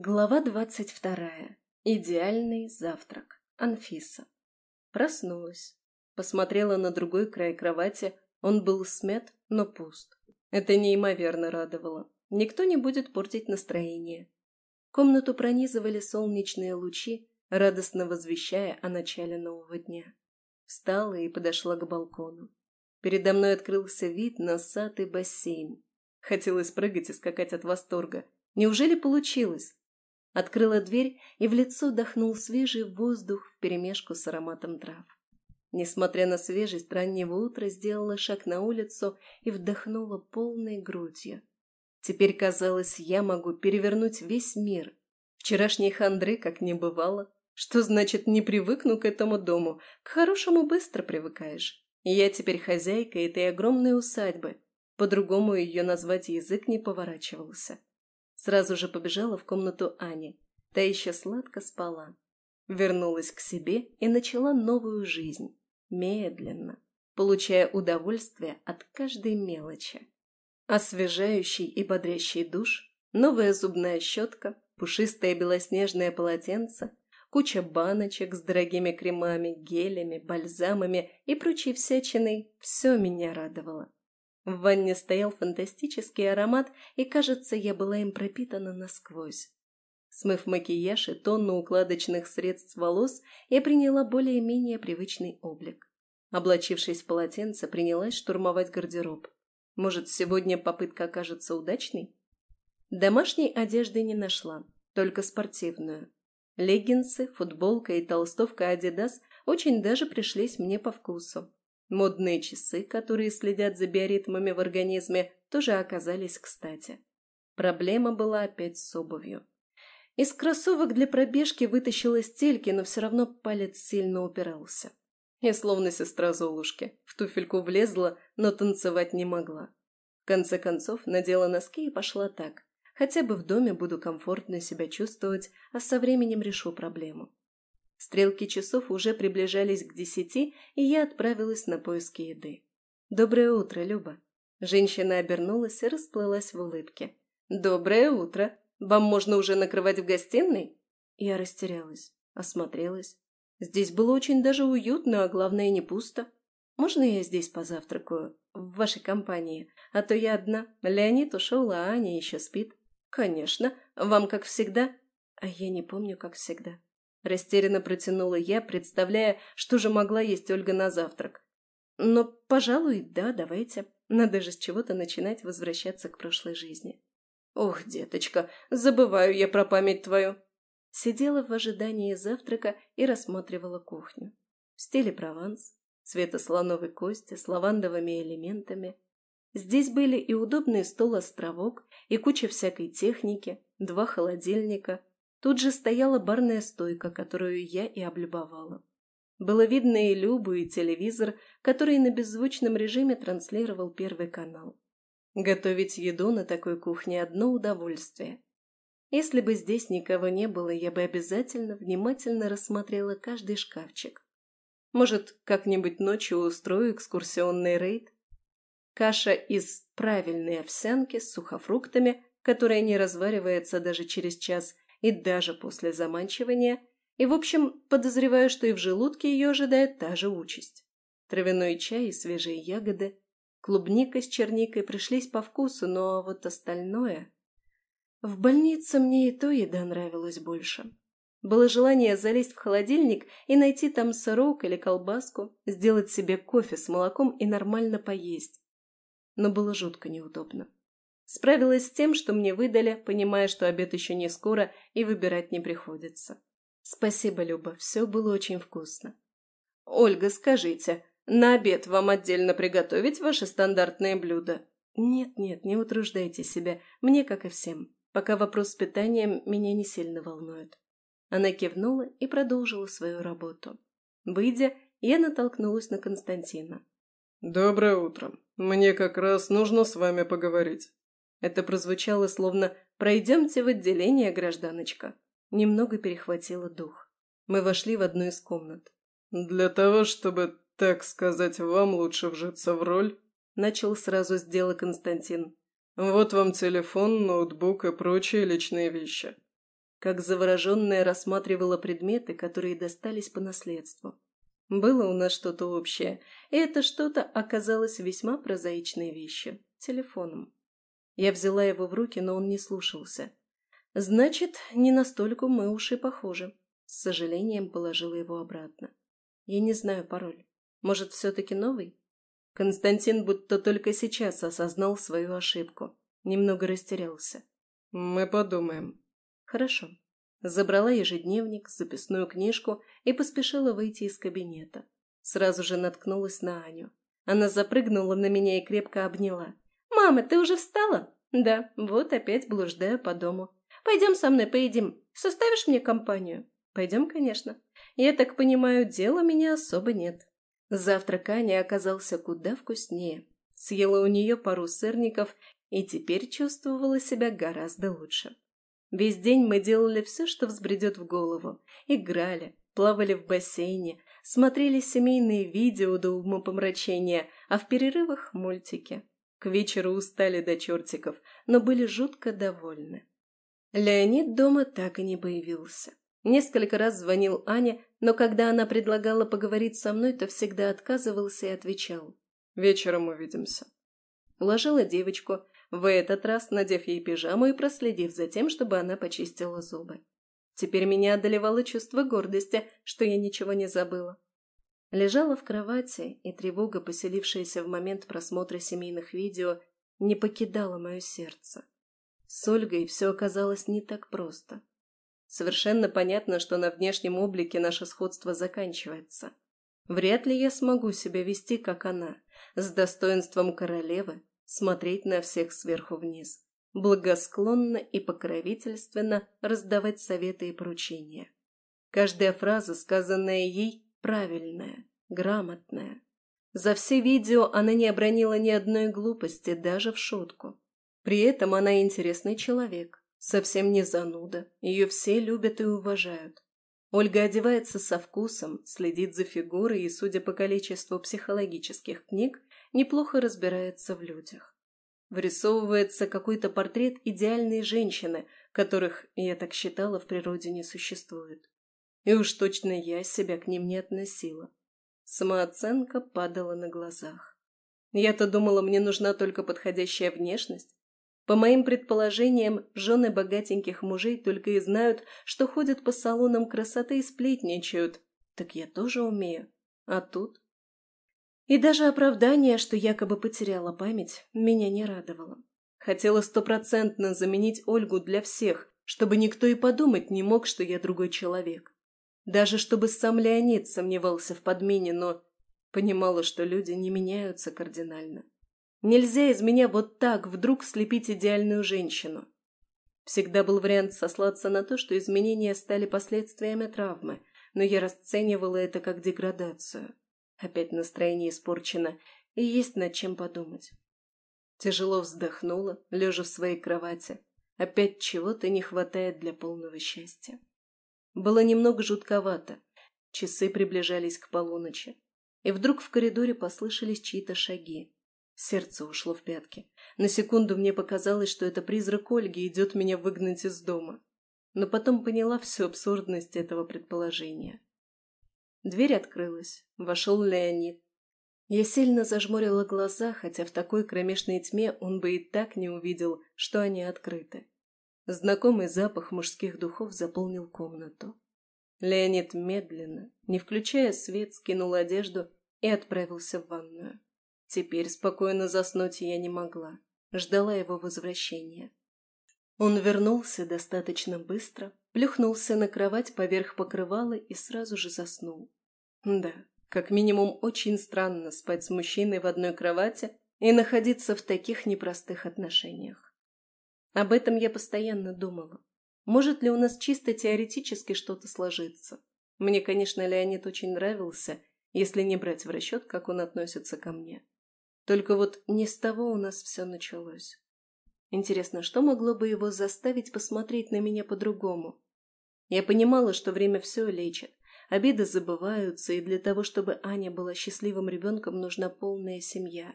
Глава двадцать вторая. Идеальный завтрак. Анфиса. Проснулась. Посмотрела на другой край кровати. Он был смят, но пуст. Это неимоверно радовало. Никто не будет портить настроение. Комнату пронизывали солнечные лучи, радостно возвещая о начале нового дня. Встала и подошла к балкону. Передо мной открылся вид на сад и бассейн. Хотелось прыгать и скакать от восторга. Неужели получилось? Открыла дверь, и в лицо дохнул свежий воздух вперемешку с ароматом трав. Несмотря на свежесть раннего утра, сделала шаг на улицу и вдохнула полной грудью. Теперь казалось, я могу перевернуть весь мир. Вчерашней хандры как не бывало. Что значит не привыкну к этому дому? К хорошему быстро привыкаешь. Я теперь хозяйка этой огромной усадьбы. По-другому ее назвать язык не поворачивался. Сразу же побежала в комнату Ани. Та еще сладко спала. Вернулась к себе и начала новую жизнь. Медленно, получая удовольствие от каждой мелочи. Освежающий и бодрящий душ, новая зубная щетка, пушистое белоснежное полотенце, куча баночек с дорогими кремами, гелями, бальзамами и прочей всячиной – все меня радовало. В ванне стоял фантастический аромат, и, кажется, я была им пропитана насквозь. Смыв макияж и тонну укладочных средств волос, я приняла более-менее привычный облик. Облачившись в полотенце, принялась штурмовать гардероб. Может, сегодня попытка окажется удачной? Домашней одежды не нашла, только спортивную. Леггинсы, футболка и толстовка Adidas очень даже пришлись мне по вкусу. Модные часы, которые следят за биоритмами в организме, тоже оказались кстати. Проблема была опять с обувью. Из кроссовок для пробежки вытащила стельки, но все равно палец сильно упирался. Я словно сестра Золушки. В туфельку влезла, но танцевать не могла. В конце концов, надела носки и пошла так. Хотя бы в доме буду комфортно себя чувствовать, а со временем решу проблему. Стрелки часов уже приближались к десяти, и я отправилась на поиски еды. «Доброе утро, Люба!» Женщина обернулась и расплылась в улыбке. «Доброе утро! Вам можно уже накрывать в гостиной?» Я растерялась, осмотрелась. Здесь было очень даже уютно, а главное не пусто. «Можно я здесь позавтракаю? В вашей компании? А то я одна. Леонид ушел, а Аня еще спит». «Конечно. Вам как всегда?» «А я не помню, как всегда». Растерянно протянула я, представляя, что же могла есть Ольга на завтрак. Но, пожалуй, да, давайте. Надо же с чего-то начинать возвращаться к прошлой жизни. Ох, деточка, забываю я про память твою. Сидела в ожидании завтрака и рассматривала кухню. В стиле Прованс, цвета слоновой кости с лавандовыми элементами. Здесь были и удобный стол-островок, и куча всякой техники, два холодильника, Тут же стояла барная стойка, которую я и облюбовала. Было видно и Любу, и телевизор, который на беззвучном режиме транслировал Первый канал. Готовить еду на такой кухне – одно удовольствие. Если бы здесь никого не было, я бы обязательно внимательно рассмотрела каждый шкафчик. Может, как-нибудь ночью устрою экскурсионный рейд? Каша из правильной овсянки с сухофруктами, которая не разваривается даже через час – и даже после заманчивания, и, в общем, подозреваю, что и в желудке ее ожидает та же участь. Травяной чай и свежие ягоды, клубника с черникой пришлись по вкусу, но вот остальное... В больнице мне и то еда нравилась больше. Было желание залезть в холодильник и найти там сырок или колбаску, сделать себе кофе с молоком и нормально поесть. Но было жутко неудобно. Справилась с тем, что мне выдали, понимая, что обед еще не скоро и выбирать не приходится. Спасибо, Люба, все было очень вкусно. Ольга, скажите, на обед вам отдельно приготовить ваши стандартные блюда? Нет-нет, не утруждайте себя, мне, как и всем. Пока вопрос с питанием меня не сильно волнует. Она кивнула и продолжила свою работу. Выйдя, я натолкнулась на Константина. «Доброе утро. Мне как раз нужно с вами поговорить». Это прозвучало словно «пройдемте в отделение, гражданочка». Немного перехватило дух. Мы вошли в одну из комнат. «Для того, чтобы, так сказать, вам лучше вжиться в роль», начал сразу с дела Константин. «Вот вам телефон, ноутбук и прочие личные вещи. как завороженная рассматривала предметы, которые достались по наследству. Было у нас что-то общее, и это что-то оказалось весьма прозаичной вещью – телефоном. Я взяла его в руки, но он не слушался. Значит, не настолько мы уж и похожи. С сожалением положила его обратно. Я не знаю пароль. Может, все-таки новый? Константин будто только сейчас осознал свою ошибку. Немного растерялся. «Мы подумаем». «Хорошо». Забрала ежедневник, записную книжку и поспешила выйти из кабинета. Сразу же наткнулась на Аню. Она запрыгнула на меня и крепко обняла. «Мама, ты уже встала?» «Да, вот опять блуждаю по дому. Пойдем со мной поедим. Составишь мне компанию?» «Пойдем, конечно. Я так понимаю, дела меня особо нет». Завтрак Ани оказался куда вкуснее. Съела у нее пару сырников и теперь чувствовала себя гораздо лучше. Весь день мы делали все, что взбредет в голову. Играли, плавали в бассейне, смотрели семейные видео до умопомрачения, а в перерывах – мультики. К вечеру устали до чертиков, но были жутко довольны. Леонид дома так и не появился. Несколько раз звонил Ане, но когда она предлагала поговорить со мной, то всегда отказывался и отвечал. «Вечером увидимся». Уложила девочку, в этот раз надев ей пижаму и проследив за тем, чтобы она почистила зубы. Теперь меня одолевало чувство гордости, что я ничего не забыла. Лежала в кровати, и тревога, поселившаяся в момент просмотра семейных видео, не покидала мое сердце. С Ольгой все оказалось не так просто. Совершенно понятно, что на внешнем облике наше сходство заканчивается. Вряд ли я смогу себя вести, как она, с достоинством королевы, смотреть на всех сверху вниз, благосклонно и покровительственно раздавать советы и поручения. Каждая фраза, сказанная ей, правильная, грамотная. За все видео она не обронила ни одной глупости, даже в шутку. При этом она интересный человек, Совсем не зануда, ее все любят и уважают. Ольга одевается со вкусом, следит за фигурой и, судя по количеству психологических книг, неплохо разбирается в людях. Вырисовывается какой-то портрет идеальной женщины, которых, я так считала, в природе не существует. И уж точно я себя к ним не относила. Самооценка падала на глазах. Я-то думала, мне нужна только подходящая внешность, по моим предположениям, жены богатеньких мужей только и знают, что ходят по салонам красоты и сплетничают. Так я тоже умею. А тут? И даже оправдание, что якобы потеряла память, меня не радовало. Хотела стопроцентно заменить Ольгу для всех, чтобы никто и подумать не мог, что я другой человек. Даже чтобы сам Леонид сомневался в подмене, но понимала, что люди не меняются кардинально. Нельзя из меня вот так вдруг слепить идеальную женщину. Всегда был вариант сослаться на то, что изменения стали последствиями травмы, но я расценивала это как деградацию. Опять настроение испорчено, и есть над чем подумать. Тяжело вздохнула, лежа в своей кровати. Опять чего-то не хватает для полного счастья. Было немного жутковато. Часы приближались к полуночи. И вдруг в коридоре послышались чьи-то шаги. Сердце ушло в пятки. На секунду мне показалось, что это призрак Ольги идет меня выгнать из дома. Но потом поняла всю абсурдность этого предположения. Дверь открылась. Вошел Леонид. Я сильно зажмурила глаза, хотя в такой кромешной тьме он бы и так не увидел, что они открыты. Знакомый запах мужских духов заполнил комнату. Леонид медленно, не включая свет, скинул одежду и отправился в ванную. Теперь спокойно заснуть я не могла. Ждала его возвращения. Он вернулся достаточно быстро, плюхнулся на кровать поверх покрывала и сразу же заснул. Да, как минимум очень странно спать с мужчиной в одной кровати и находиться в таких непростых отношениях. Об этом я постоянно думала. Может ли у нас чисто теоретически что-то сложиться? Мне, конечно, Леонид очень нравился, если не брать в расчет, как он относится ко мне. Только вот не с того у нас все началось. Интересно, что могло бы его заставить посмотреть на меня по-другому? Я понимала, что время все лечит, обиды забываются, и для того, чтобы Аня была счастливым ребенком, нужна полная семья.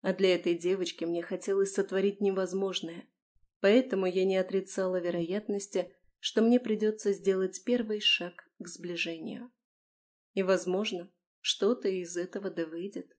А для этой девочки мне хотелось сотворить невозможное. Поэтому я не отрицала вероятности, что мне придется сделать первый шаг к сближению. И, возможно, что-то из этого да выйдет.